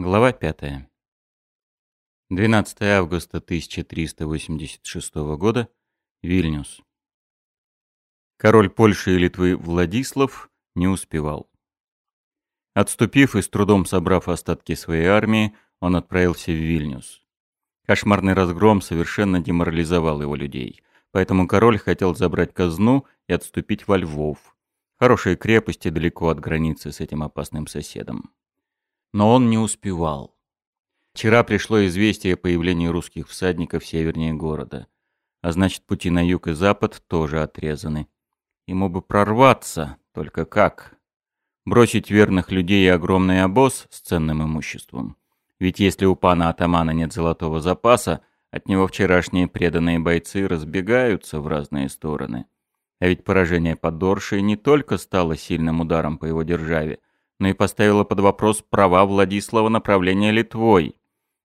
Глава 5. 12 августа 1386 года. Вильнюс. Король Польши и Литвы Владислав не успевал. Отступив и с трудом собрав остатки своей армии, он отправился в Вильнюс. Кошмарный разгром совершенно деморализовал его людей, поэтому король хотел забрать казну и отступить во Львов. Хорошие крепости далеко от границы с этим опасным соседом. Но он не успевал. Вчера пришло известие о появлении русских всадников севернее города. А значит, пути на юг и запад тоже отрезаны. Ему бы прорваться, только как? Бросить верных людей и огромный обоз с ценным имуществом. Ведь если у пана атамана нет золотого запаса, от него вчерашние преданные бойцы разбегаются в разные стороны. А ведь поражение под Доршей не только стало сильным ударом по его державе, но и поставила под вопрос права Владислава направления Литвой.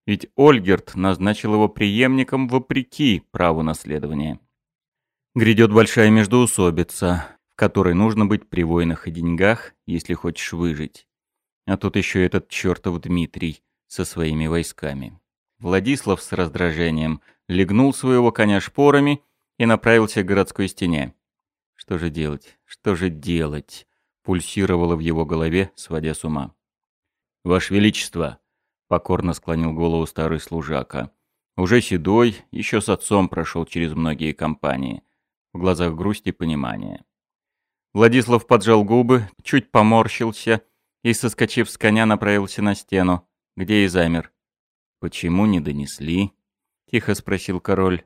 Ведь Ольгерт назначил его преемником вопреки праву наследования. Грядет большая междоусобица, в которой нужно быть при войнах и деньгах, если хочешь выжить. А тут еще этот чертов Дмитрий со своими войсками. Владислав с раздражением легнул своего коня шпорами и направился к городской стене. Что же делать? Что же делать? Пульсировало в его голове, сводя с ума. «Ваше Величество!» — покорно склонил голову старый служака. Уже седой, еще с отцом прошел через многие компании. В глазах грусть и понимание. Владислав поджал губы, чуть поморщился и, соскочив с коня, направился на стену, где и замер. «Почему не донесли?» — тихо спросил король.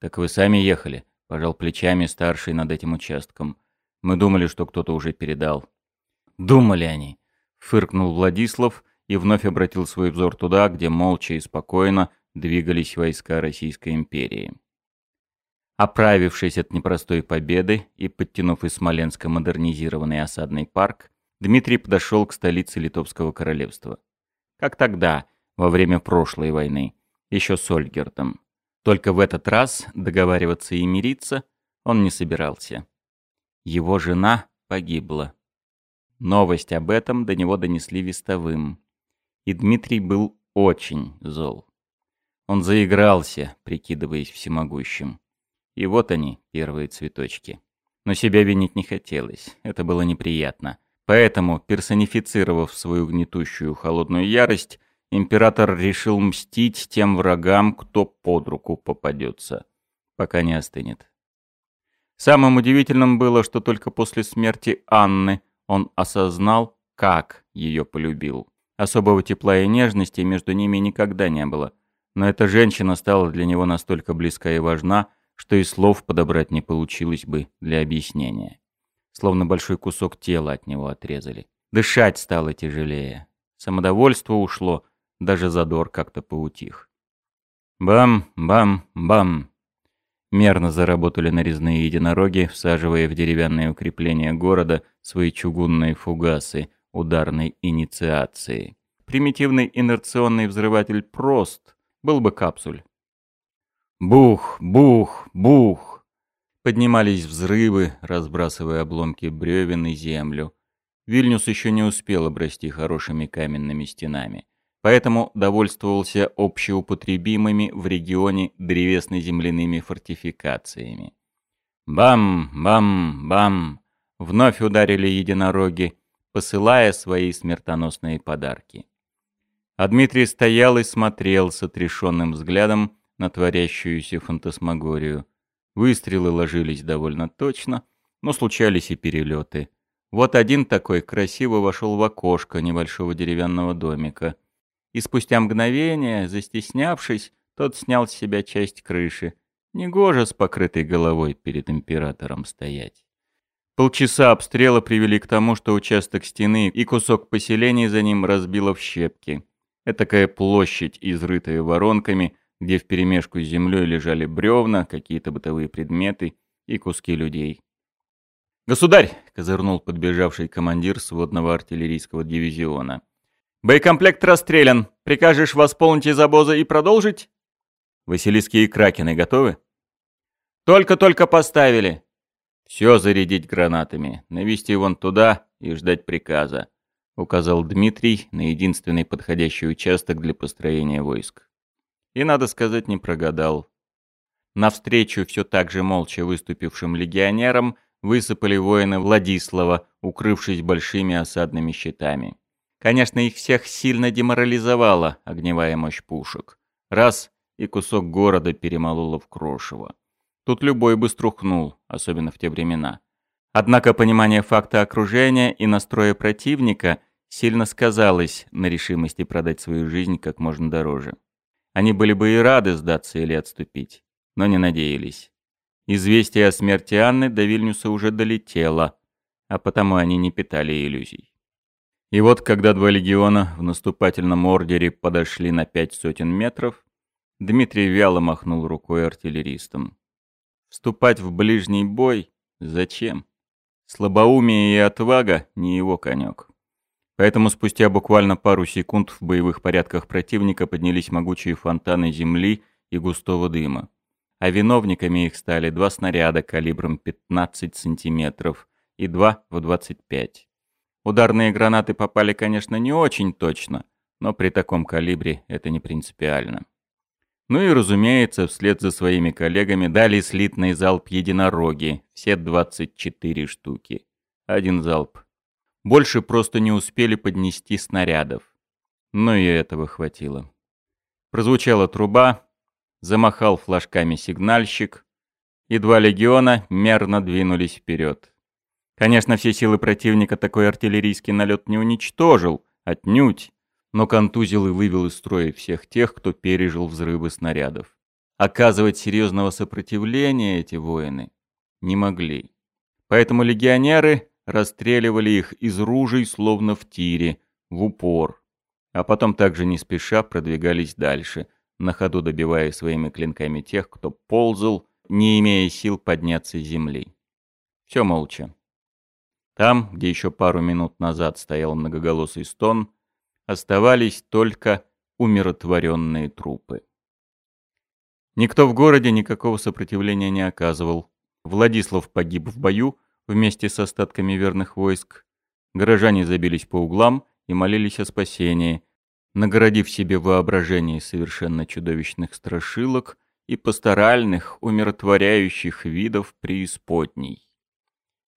«Так вы сами ехали», — пожал плечами старший над этим участком. Мы думали, что кто-то уже передал. Думали они, фыркнул Владислав и вновь обратил свой взор туда, где молча и спокойно двигались войска Российской империи. Оправившись от непростой победы и подтянув из Смоленска модернизированный осадный парк, Дмитрий подошел к столице Литовского королевства. Как тогда, во время прошлой войны, еще с Ольгертом. Только в этот раз договариваться и мириться он не собирался. Его жена погибла. Новость об этом до него донесли вестовым. И Дмитрий был очень зол. Он заигрался, прикидываясь всемогущим. И вот они, первые цветочки. Но себя винить не хотелось, это было неприятно. Поэтому, персонифицировав свою гнетущую холодную ярость, император решил мстить тем врагам, кто под руку попадется, пока не остынет. Самым удивительным было, что только после смерти Анны он осознал, как ее полюбил. Особого тепла и нежности между ними никогда не было. Но эта женщина стала для него настолько близка и важна, что и слов подобрать не получилось бы для объяснения. Словно большой кусок тела от него отрезали. Дышать стало тяжелее. Самодовольство ушло, даже задор как-то поутих. Бам, бам, бам. Мерно заработали нарезные единороги, всаживая в деревянные укрепления города свои чугунные фугасы ударной инициации. Примитивный инерционный взрыватель прост, был бы капсуль. Бух, бух, бух. Поднимались взрывы, разбрасывая обломки бревен и землю. Вильнюс еще не успел обрасти хорошими каменными стенами поэтому довольствовался общеупотребимыми в регионе древесно-земляными фортификациями. Бам, бам, бам! Вновь ударили единороги, посылая свои смертоносные подарки. А Дмитрий стоял и смотрел с отрешенным взглядом на творящуюся фантасмагорию. Выстрелы ложились довольно точно, но случались и перелеты. Вот один такой красиво вошел в окошко небольшого деревянного домика — и спустя мгновение, застеснявшись, тот снял с себя часть крыши. Негоже с покрытой головой перед императором стоять. Полчаса обстрела привели к тому, что участок стены и кусок поселения за ним разбило в щепки. Этакая площадь, изрытая воронками, где вперемешку с землей лежали бревна, какие-то бытовые предметы и куски людей. «Государь!» — козырнул подбежавший командир сводного артиллерийского дивизиона. Боекомплект расстрелян. Прикажешь восполнить из обоза и продолжить? Василиски и кракены готовы? Только-только поставили. Все зарядить гранатами, навести вон туда и ждать приказа. указал Дмитрий на единственный подходящий участок для построения войск. И, надо сказать, не прогадал. Навстречу все так же молча выступившим легионерам высыпали воины Владислава, укрывшись большими осадными щитами. Конечно, их всех сильно деморализовала огневая мощь пушек. Раз — и кусок города перемололо в крошево. Тут любой бы струхнул, особенно в те времена. Однако понимание факта окружения и настроя противника сильно сказалось на решимости продать свою жизнь как можно дороже. Они были бы и рады сдаться или отступить, но не надеялись. Известие о смерти Анны до Вильнюса уже долетело, а потому они не питали иллюзий. И вот, когда два легиона в наступательном ордере подошли на пять сотен метров, Дмитрий вяло махнул рукой артиллеристам. Вступать в ближний бой? Зачем? Слабоумие и отвага — не его конек. Поэтому спустя буквально пару секунд в боевых порядках противника поднялись могучие фонтаны земли и густого дыма. А виновниками их стали два снаряда калибром 15 сантиметров и два в 25. Ударные гранаты попали, конечно, не очень точно, но при таком калибре это не принципиально. Ну и, разумеется, вслед за своими коллегами дали слитный залп единороги, все 24 штуки. Один залп. Больше просто не успели поднести снарядов. Но и этого хватило. Прозвучала труба, замахал флажками сигнальщик, и два легиона мерно двинулись вперед. Конечно, все силы противника такой артиллерийский налет не уничтожил, отнюдь но контузил и вывел из строя всех тех, кто пережил взрывы снарядов. Оказывать серьезного сопротивления эти воины не могли. Поэтому легионеры расстреливали их из ружей, словно в тире, в упор. А потом также не спеша продвигались дальше, на ходу добивая своими клинками тех, кто ползал, не имея сил подняться с земли. Все молча. Там, где еще пару минут назад стоял многоголосый стон, оставались только умиротворенные трупы. Никто в городе никакого сопротивления не оказывал. Владислав погиб в бою вместе с остатками верных войск. Горожане забились по углам и молились о спасении, нагородив себе воображение совершенно чудовищных страшилок и пасторальных, умиротворяющих видов преисподней.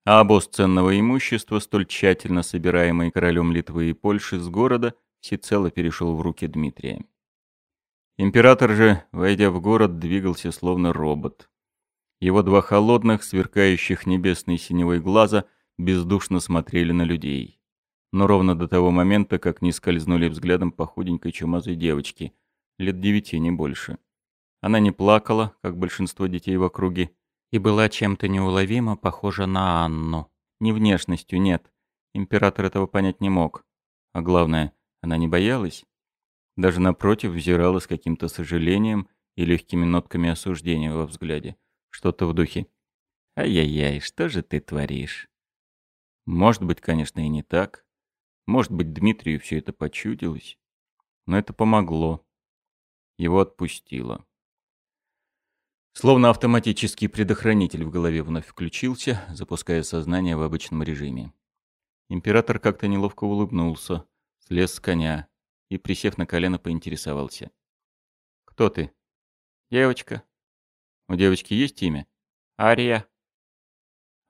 А обоз ценного имущества, столь тщательно собираемый королем Литвы и Польши с города, всецело перешел в руки Дмитрия. Император же, войдя в город, двигался словно робот. Его два холодных, сверкающих небесной синевой глаза бездушно смотрели на людей. Но ровно до того момента, как не скользнули взглядом по худенькой чумазой девочке, лет девяти, не больше. Она не плакала, как большинство детей в округе, и была чем-то неуловимо похожа на Анну. Не внешностью, нет. Император этого понять не мог. А главное, она не боялась. Даже напротив взирала с каким-то сожалением и легкими нотками осуждения во взгляде. Что-то в духе. «Ай-яй-яй, что же ты творишь?» Может быть, конечно, и не так. Может быть, Дмитрию все это почудилось. Но это помогло. Его отпустило. Словно автоматический предохранитель в голове вновь включился, запуская сознание в обычном режиме. Император как-то неловко улыбнулся, слез с коня и, присев на колено, поинтересовался. «Кто ты?» «Девочка». «У девочки есть имя?» «Ария».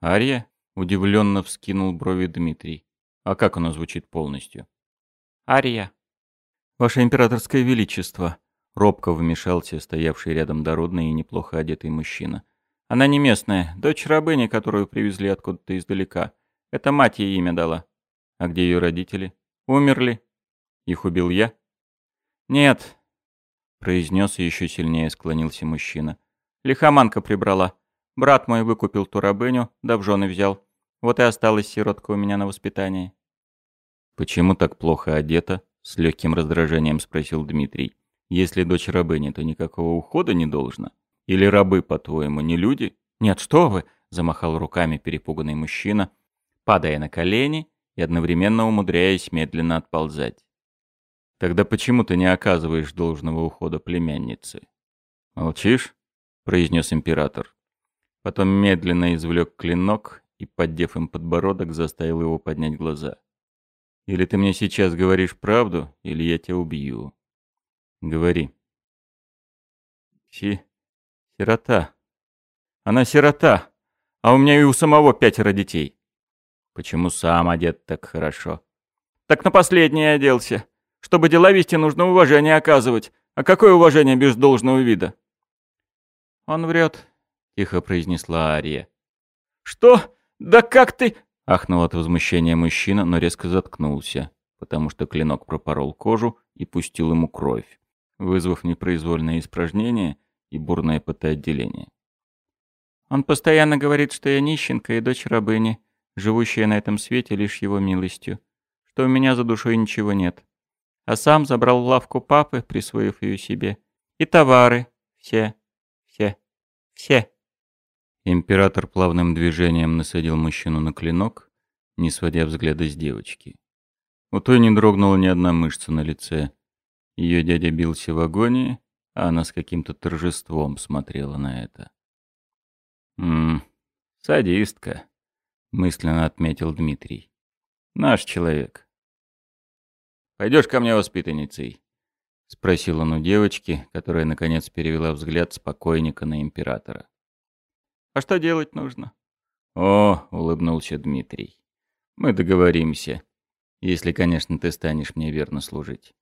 «Ария?» — удивленно вскинул брови Дмитрий. «А как оно звучит полностью?» «Ария». «Ваше императорское величество», — робко вмешался стоявший рядом дородный и неплохо одетый мужчина. «Она не местная, дочь рабыни, которую привезли откуда-то издалека. Это мать ей имя дала». «А где ее родители?» Умерли. Их убил я? Нет, произнес и еще сильнее склонился мужчина. Лихоманка прибрала. Брат мой выкупил ту рабыню, да в жены взял. Вот и осталась сиротка у меня на воспитании. Почему так плохо одета? С легким раздражением спросил Дмитрий. Если дочь рабыни, то никакого ухода не должно. Или рабы, по-твоему, не люди? Нет, что вы, замахал руками перепуганный мужчина, падая на колени и одновременно умудряясь медленно отползать. «Тогда почему ты не оказываешь должного ухода племяннице?» «Молчишь?» — произнес император. Потом медленно извлек клинок и, поддев им подбородок, заставил его поднять глаза. Или ты мне сейчас говоришь правду, или я тебя убью. Говори. Си... Сирота. Она сирота. А у меня и у самого пятеро детей. Почему сам одет так хорошо? Так на последнее оделся. Чтобы дела вести, нужно уважение оказывать. А какое уважение без должного вида? Он врет, тихо произнесла Ария. Что? Да как ты? Ахнул от возмущения мужчина, но резко заткнулся, потому что клинок пропорол кожу и пустил ему кровь, вызвав непроизвольное испражнение и бурное потоотделение. Он постоянно говорит, что я нищенка и дочь рабыни, живущая на этом свете лишь его милостью, что у меня за душой ничего нет. А сам забрал лавку папы, присвоив ее себе. И товары. Все. Все. Все. Император плавным движением насадил мужчину на клинок, не сводя взгляда с девочки. У той не дрогнула ни одна мышца на лице. Ее дядя бился в агонии, а она с каким-то торжеством смотрела на это. «Ммм, садистка», — мысленно отметил Дмитрий. «Наш человек». «Пойдешь ко мне воспитанницей?» — спросил он у девочки, которая, наконец, перевела взгляд с покойника на императора. А что делать нужно? О, улыбнулся Дмитрий. Мы договоримся. Если, конечно, ты станешь мне верно служить.